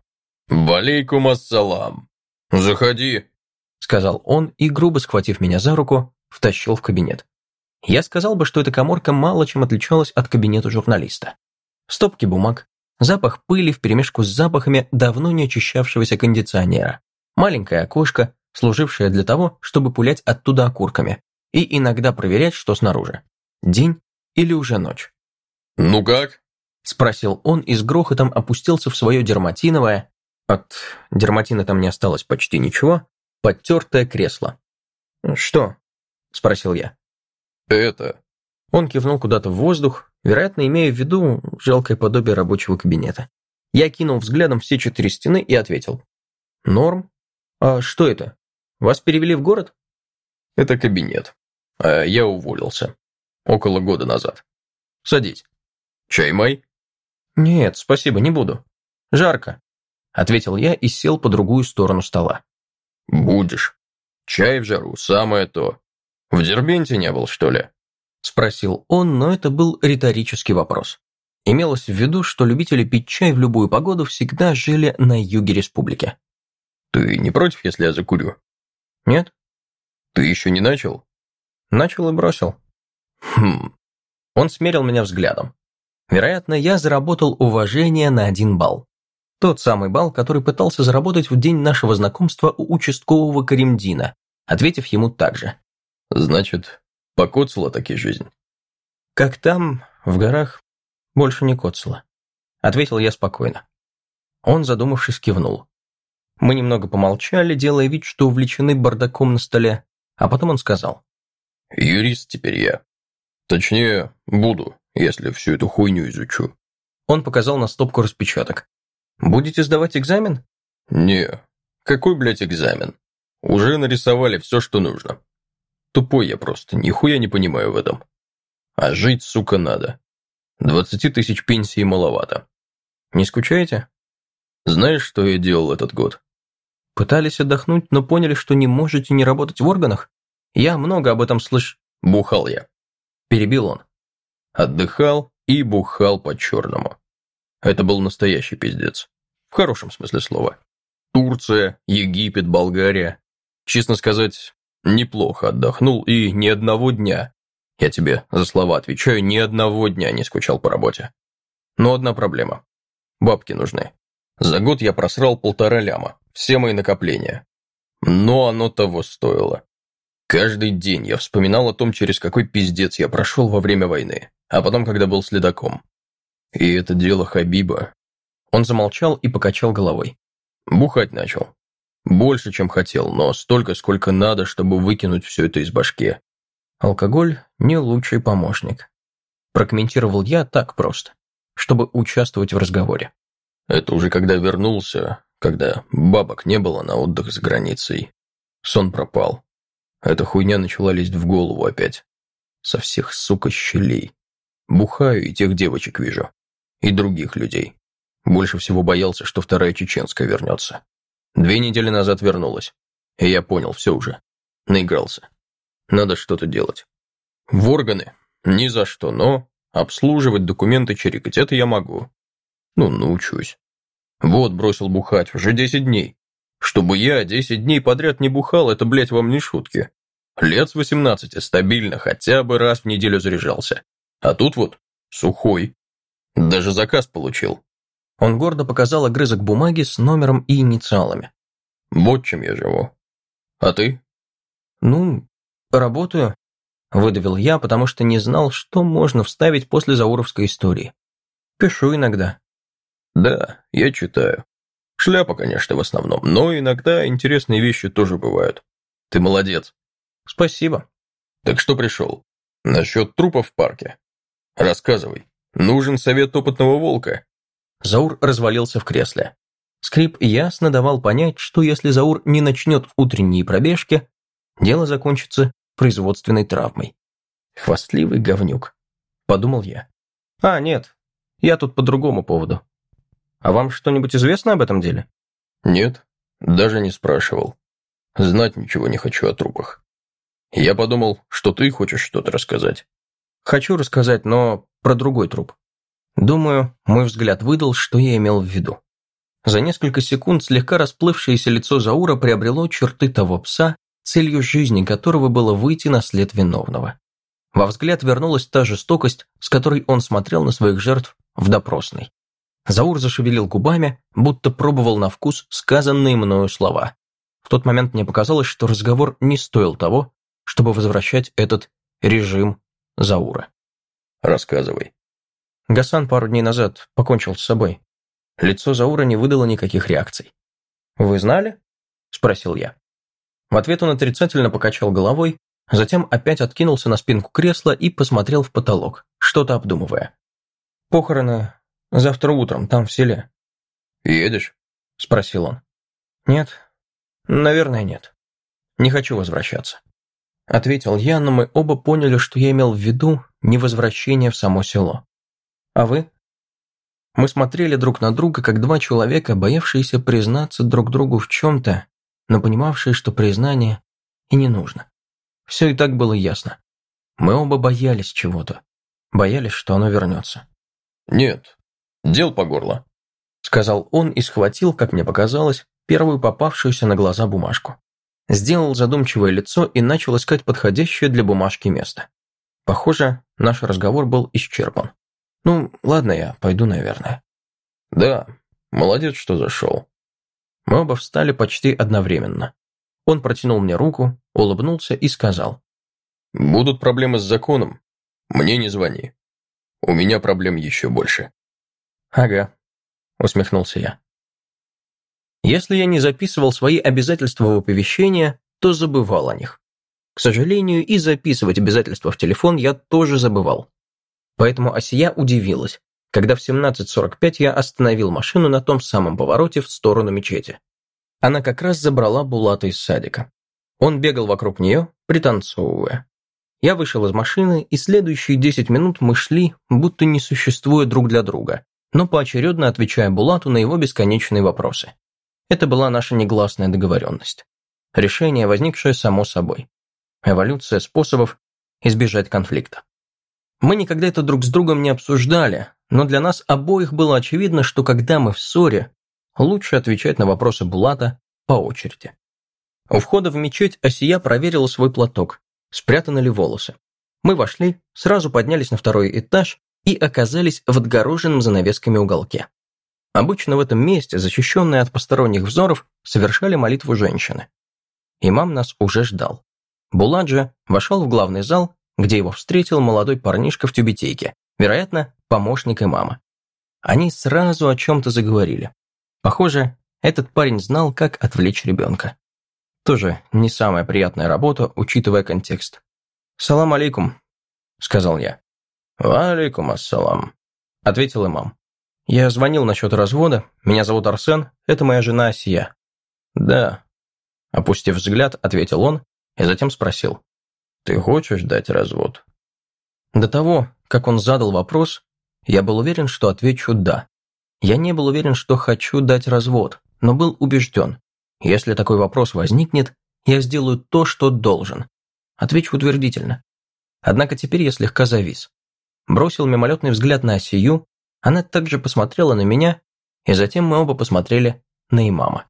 «Валейкум ассалам! Заходи!» — сказал он и, грубо схватив меня за руку, втащил в кабинет. Я сказал бы, что эта коморка мало чем отличалась от кабинета журналиста. Стопки бумаг, запах пыли вперемешку с запахами давно не очищавшегося кондиционера, маленькое окошко, служившее для того, чтобы пулять оттуда окурками, и иногда проверять, что снаружи. День или уже ночь. «Ну как?» – спросил он и с грохотом опустился в свое дерматиновое, от дерматина там не осталось почти ничего, подтертое кресло. «Что?» – спросил я. «Это...» Он кивнул куда-то в воздух, вероятно, имея в виду жалкое подобие рабочего кабинета. Я кинул взглядом все четыре стены и ответил. «Норм? А что это? Вас перевели в город?» «Это кабинет. А я уволился. Около года назад. Садись. Чай май?» «Нет, спасибо, не буду. Жарко», — ответил я и сел по другую сторону стола. «Будешь. Чай в жару, самое то. В Дербенте не был, что ли?» Спросил он, но это был риторический вопрос. Имелось в виду, что любители пить чай в любую погоду всегда жили на юге республики. «Ты не против, если я закурю?» «Нет». «Ты еще не начал?» «Начал и бросил». «Хм». Он смерил меня взглядом. Вероятно, я заработал уважение на один балл. Тот самый балл, который пытался заработать в день нашего знакомства у участкового Каримдина, ответив ему так же. «Значит, покоцала таки жизнь?» «Как там, в горах, больше не коцала», — ответил я спокойно. Он, задумавшись, кивнул. Мы немного помолчали, делая вид, что увлечены бардаком на столе, а потом он сказал. «Юрист теперь я. Точнее, буду, если всю эту хуйню изучу». Он показал на стопку распечаток. «Будете сдавать экзамен?» «Не, какой, блядь, экзамен? Уже нарисовали все, что нужно. Тупой я просто, нихуя не понимаю в этом. А жить, сука, надо. Двадцати тысяч пенсии маловато. Не скучаете? Знаешь, что я делал этот год? Пытались отдохнуть, но поняли, что не можете не работать в органах? Я много об этом слыш... Бухал я. Перебил он. Отдыхал и бухал по-черному. Это был настоящий пиздец. В хорошем смысле слова. Турция, Египет, Болгария. Честно сказать, Неплохо отдохнул и ни одного дня, я тебе за слова отвечаю, ни одного дня не скучал по работе. Но одна проблема. Бабки нужны. За год я просрал полтора ляма, все мои накопления. Но оно того стоило. Каждый день я вспоминал о том, через какой пиздец я прошел во время войны, а потом, когда был следаком. И это дело Хабиба. Он замолчал и покачал головой. Бухать начал. Больше, чем хотел, но столько, сколько надо, чтобы выкинуть все это из башки. Алкоголь – не лучший помощник. Прокомментировал я так просто, чтобы участвовать в разговоре. Это уже когда вернулся, когда бабок не было на отдых за границей. Сон пропал. Эта хуйня начала лезть в голову опять. Со всех, сука, щелей. Бухаю и тех девочек вижу. И других людей. Больше всего боялся, что вторая чеченская вернется. Две недели назад вернулась. И я понял, все уже. Наигрался. Надо что-то делать. В органы? Ни за что, но Обслуживать, документы чирикать – это я могу. Ну, научусь. Вот, бросил бухать, уже десять дней. Чтобы я десять дней подряд не бухал, это, блядь, вам не шутки. Лет с восемнадцати стабильно, хотя бы раз в неделю заряжался. А тут вот, сухой. Даже заказ получил. Он гордо показал огрызок бумаги с номером и инициалами. Вот чем я живу. А ты? Ну, работаю, выдавил я, потому что не знал, что можно вставить после зауровской истории. Пишу иногда. Да, я читаю. Шляпа, конечно, в основном, но иногда интересные вещи тоже бывают. Ты молодец. Спасибо. Так что пришел? Насчет трупов в парке. Рассказывай. Нужен совет опытного волка. Заур развалился в кресле. Скрип ясно давал понять, что если Заур не начнет утренние пробежки, дело закончится производственной травмой. Хвастливый говнюк, подумал я. А, нет, я тут по другому поводу. А вам что-нибудь известно об этом деле? Нет, даже не спрашивал. Знать ничего не хочу о трупах. Я подумал, что ты хочешь что-то рассказать. Хочу рассказать, но про другой труп. Думаю, мой взгляд выдал, что я имел в виду. За несколько секунд слегка расплывшееся лицо Заура приобрело черты того пса, целью жизни которого было выйти на след виновного. Во взгляд вернулась та жестокость, с которой он смотрел на своих жертв в допросной. Заур зашевелил губами, будто пробовал на вкус сказанные мною слова. В тот момент мне показалось, что разговор не стоил того, чтобы возвращать этот режим Заура. «Рассказывай». Гасан пару дней назад покончил с собой. Лицо Заура не выдало никаких реакций. «Вы знали?» – спросил я. В ответ он отрицательно покачал головой, затем опять откинулся на спинку кресла и посмотрел в потолок, что-то обдумывая. «Похороны завтра утром, там в селе». «Едешь?» – спросил он. «Нет, наверное, нет. Не хочу возвращаться». Ответил я, но мы оба поняли, что я имел в виду не возвращение в само село. «А вы?» Мы смотрели друг на друга, как два человека, боявшиеся признаться друг другу в чем-то, но понимавшие, что признание и не нужно. Все и так было ясно. Мы оба боялись чего-то. Боялись, что оно вернется. «Нет, дел по горло», — сказал он и схватил, как мне показалось, первую попавшуюся на глаза бумажку. Сделал задумчивое лицо и начал искать подходящее для бумажки место. Похоже, наш разговор был исчерпан. Ну, ладно, я пойду, наверное. Да, молодец, что зашел. Мы оба встали почти одновременно. Он протянул мне руку, улыбнулся и сказал. Будут проблемы с законом. Мне не звони. У меня проблем еще больше. Ага, усмехнулся я. Если я не записывал свои обязательства в оповещение, то забывал о них. К сожалению, и записывать обязательства в телефон я тоже забывал. Поэтому Асия удивилась, когда в 17.45 я остановил машину на том самом повороте в сторону мечети. Она как раз забрала Булата из садика. Он бегал вокруг нее, пританцовывая. Я вышел из машины, и следующие 10 минут мы шли, будто не существуя друг для друга, но поочередно отвечая Булату на его бесконечные вопросы. Это была наша негласная договоренность. Решение, возникшее само собой. Эволюция способов избежать конфликта. Мы никогда это друг с другом не обсуждали, но для нас обоих было очевидно, что когда мы в ссоре, лучше отвечать на вопросы Булата по очереди. У входа в мечеть Осия проверила свой платок, спрятаны ли волосы. Мы вошли, сразу поднялись на второй этаж и оказались в отгороженном занавесками уголке. Обычно в этом месте, защищенные от посторонних взоров, совершали молитву женщины. Имам нас уже ждал. Буладжа вошел в главный зал где его встретил молодой парнишка в тюбетейке, вероятно, помощник имама. Они сразу о чем-то заговорили. Похоже, этот парень знал, как отвлечь ребенка. Тоже не самая приятная работа, учитывая контекст. «Салам алейкум», — сказал я. «Алейкум ассалам», — ответил имам. «Я звонил насчет развода. Меня зовут Арсен. Это моя жена Асия». «Да», — опустив взгляд, ответил он и затем спросил. Ты хочешь дать развод? До того, как он задал вопрос, я был уверен, что отвечу «да». Я не был уверен, что хочу дать развод, но был убежден. Если такой вопрос возникнет, я сделаю то, что должен. Отвечу утвердительно. Однако теперь я слегка завис. бросил мимолетный взгляд на Асию, она также посмотрела на меня, и затем мы оба посмотрели на имама.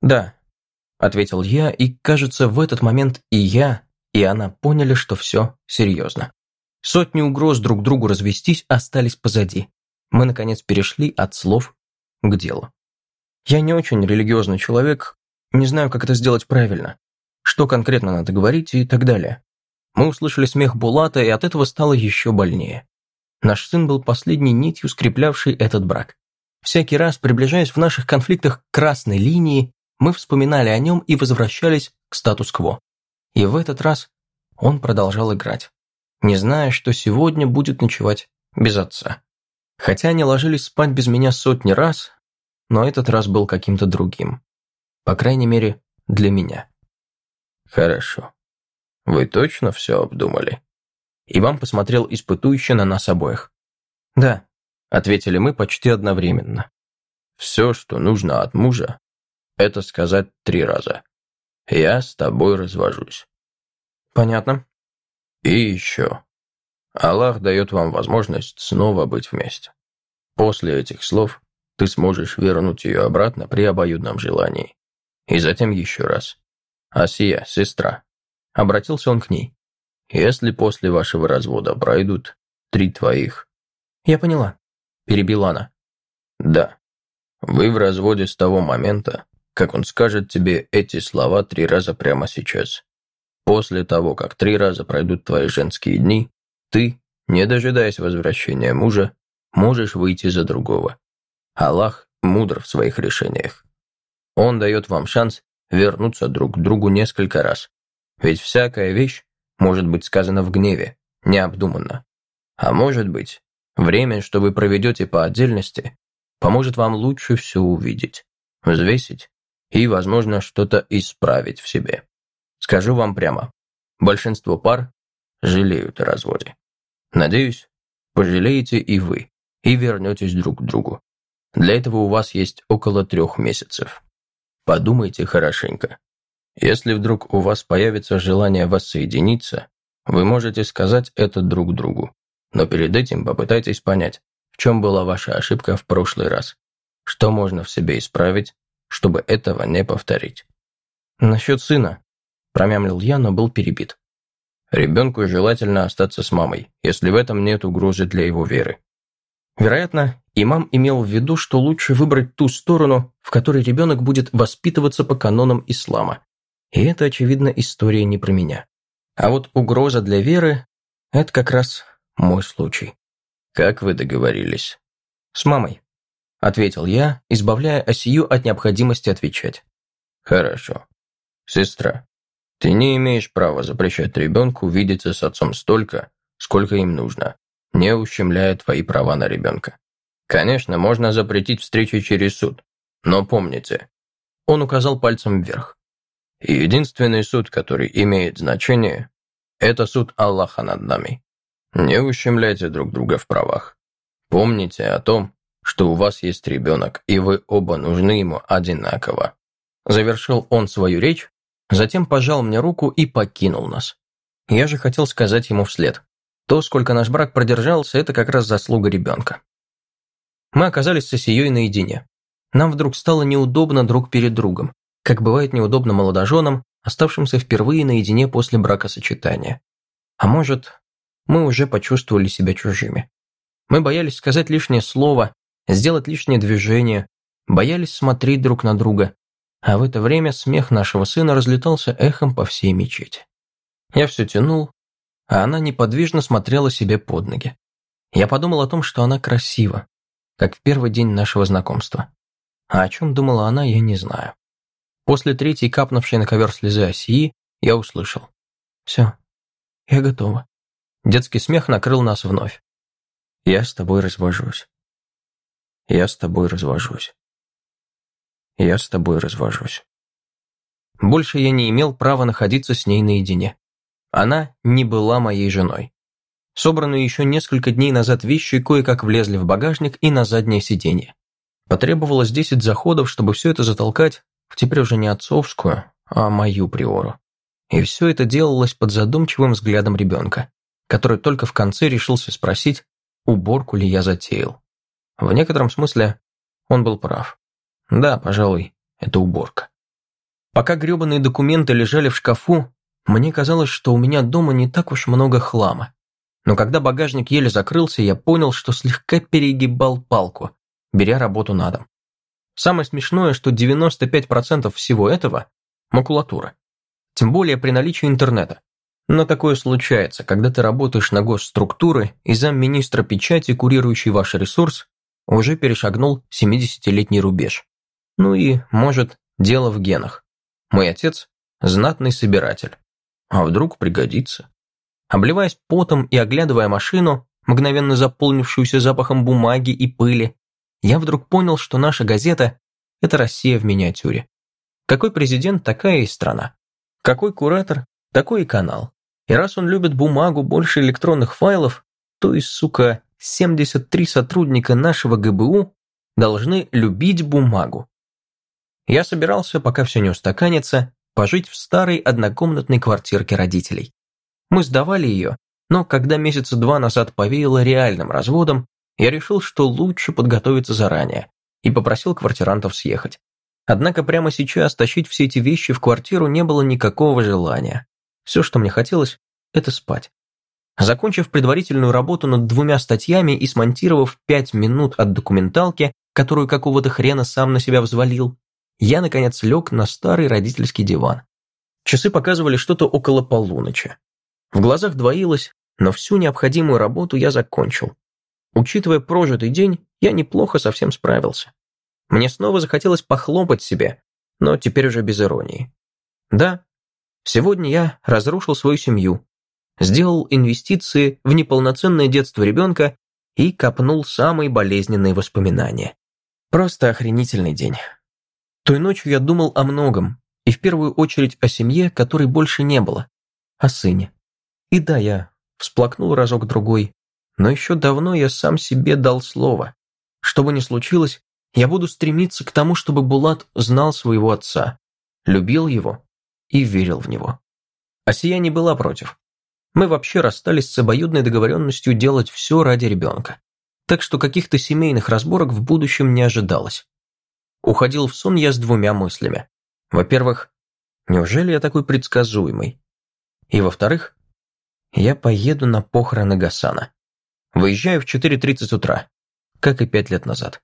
«Да», — ответил я, и, кажется, в этот момент и я, и она поняли, что все серьезно. Сотни угроз друг другу развестись остались позади. Мы, наконец, перешли от слов к делу. Я не очень религиозный человек, не знаю, как это сделать правильно, что конкретно надо говорить и так далее. Мы услышали смех Булата, и от этого стало еще больнее. Наш сын был последней нитью, скреплявшей этот брак. Всякий раз, приближаясь в наших конфликтах к красной линии, мы вспоминали о нем и возвращались к статус-кво. И в этот раз он продолжал играть, не зная, что сегодня будет ночевать без отца. Хотя они ложились спать без меня сотни раз, но этот раз был каким-то другим. По крайней мере, для меня. Хорошо. Вы точно все обдумали? Иван посмотрел испытующе на нас обоих. Да, ответили мы почти одновременно. Все, что нужно от мужа, это сказать три раза. Я с тобой развожусь. Понятно. И еще. Аллах дает вам возможность снова быть вместе. После этих слов ты сможешь вернуть ее обратно при обоюдном желании. И затем еще раз. Асия, сестра. Обратился он к ней. Если после вашего развода пройдут три твоих... Я поняла. Перебила она. Да. Вы в разводе с того момента, как он скажет тебе эти слова три раза прямо сейчас. После того, как три раза пройдут твои женские дни, ты, не дожидаясь возвращения мужа, можешь выйти за другого. Аллах мудр в своих решениях. Он дает вам шанс вернуться друг к другу несколько раз. Ведь всякая вещь может быть сказана в гневе, необдуманно. А может быть, время, что вы проведете по отдельности, поможет вам лучше все увидеть, взвесить и, возможно, что-то исправить в себе. Скажу вам прямо, большинство пар жалеют о разводе. Надеюсь, пожалеете и вы, и вернетесь друг к другу. Для этого у вас есть около трех месяцев. Подумайте хорошенько. Если вдруг у вас появится желание воссоединиться, вы можете сказать это друг другу. Но перед этим попытайтесь понять, в чем была ваша ошибка в прошлый раз. Что можно в себе исправить, чтобы этого не повторить. Насчет сына, промямлил я, но был перебит. Ребенку желательно остаться с мамой, если в этом нет угрозы для его веры. Вероятно, имам имел в виду, что лучше выбрать ту сторону, в которой ребенок будет воспитываться по канонам ислама. И это, очевидно, история не про меня. А вот угроза для веры – это как раз мой случай. Как вы договорились? С мамой, ответил я, избавляя Осию от необходимости отвечать. Хорошо. Сестра, ты не имеешь права запрещать ребенку видеться с отцом столько, сколько им нужно, не ущемляя твои права на ребенка. Конечно, можно запретить встречи через суд, но помните, он указал пальцем вверх. Единственный суд, который имеет значение, это суд Аллаха над нами. Не ущемляйте друг друга в правах. Помните о том, что у вас есть ребенок, и вы оба нужны ему одинаково. Завершил он свою речь, Затем пожал мне руку и покинул нас. Я же хотел сказать ему вслед. То, сколько наш брак продержался, это как раз заслуга ребенка. Мы оказались с Осией наедине. Нам вдруг стало неудобно друг перед другом, как бывает неудобно молодоженам, оставшимся впервые наедине после бракосочетания. А может, мы уже почувствовали себя чужими. Мы боялись сказать лишнее слово, сделать лишнее движение, боялись смотреть друг на друга, а в это время смех нашего сына разлетался эхом по всей мечети. Я все тянул, а она неподвижно смотрела себе под ноги. Я подумал о том, что она красива, как в первый день нашего знакомства. А о чем думала она, я не знаю. После третьей капнувшей на ковер слезы Осии я услышал. «Все, я готова». Детский смех накрыл нас вновь. «Я с тобой развожусь. Я с тобой развожусь». Я с тобой развожусь. Больше я не имел права находиться с ней наедине. Она не была моей женой. Собранные еще несколько дней назад вещи кое-как влезли в багажник и на заднее сиденье. Потребовалось 10 заходов, чтобы все это затолкать теперь уже не отцовскую, а мою приору. И все это делалось под задумчивым взглядом ребенка, который только в конце решился спросить, уборку ли я затеял. В некотором смысле он был прав. Да, пожалуй, это уборка. Пока гребаные документы лежали в шкафу, мне казалось, что у меня дома не так уж много хлама. Но когда багажник еле закрылся, я понял, что слегка перегибал палку, беря работу на дом. Самое смешное, что 95% всего этого – макулатура. Тем более при наличии интернета. Но такое случается, когда ты работаешь на госструктуры, и замминистра печати, курирующий ваш ресурс, уже перешагнул 70-летний рубеж. Ну и, может, дело в генах. Мой отец – знатный собиратель. А вдруг пригодится? Обливаясь потом и оглядывая машину, мгновенно заполнившуюся запахом бумаги и пыли, я вдруг понял, что наша газета – это Россия в миниатюре. Какой президент, такая и страна. Какой куратор, такой и канал. И раз он любит бумагу больше электронных файлов, то и, сука, 73 сотрудника нашего ГБУ должны любить бумагу. Я собирался, пока все не устаканится, пожить в старой однокомнатной квартирке родителей. Мы сдавали ее, но когда месяца два назад повеяло реальным разводом, я решил, что лучше подготовиться заранее, и попросил квартирантов съехать. Однако прямо сейчас тащить все эти вещи в квартиру не было никакого желания. Все, что мне хотелось, это спать. Закончив предварительную работу над двумя статьями и смонтировав пять минут от документалки, которую какого-то хрена сам на себя взвалил, я, наконец, лег на старый родительский диван. Часы показывали что-то около полуночи. В глазах двоилось, но всю необходимую работу я закончил. Учитывая прожитый день, я неплохо совсем справился. Мне снова захотелось похлопать себе, но теперь уже без иронии. Да, сегодня я разрушил свою семью, сделал инвестиции в неполноценное детство ребенка и копнул самые болезненные воспоминания. Просто охренительный день. Той ночью я думал о многом, и в первую очередь о семье, которой больше не было, о сыне. И да, я всплакнул разок-другой, но еще давно я сам себе дал слово. Что бы ни случилось, я буду стремиться к тому, чтобы Булат знал своего отца, любил его и верил в него. Асия не была против. Мы вообще расстались с обоюдной договоренностью делать все ради ребенка. Так что каких-то семейных разборок в будущем не ожидалось. Уходил в сон я с двумя мыслями. Во-первых, неужели я такой предсказуемый? И во-вторых, я поеду на похороны Гасана. Выезжаю в 4.30 утра, как и пять лет назад.